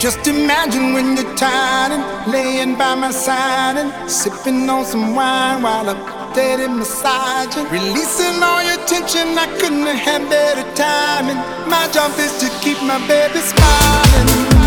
Just imagine when you're tired and laying by my side and sipping on some wine while I'm steady massaging, releasing all your tension. I couldn't have had better timing. My job is to keep my baby smiling.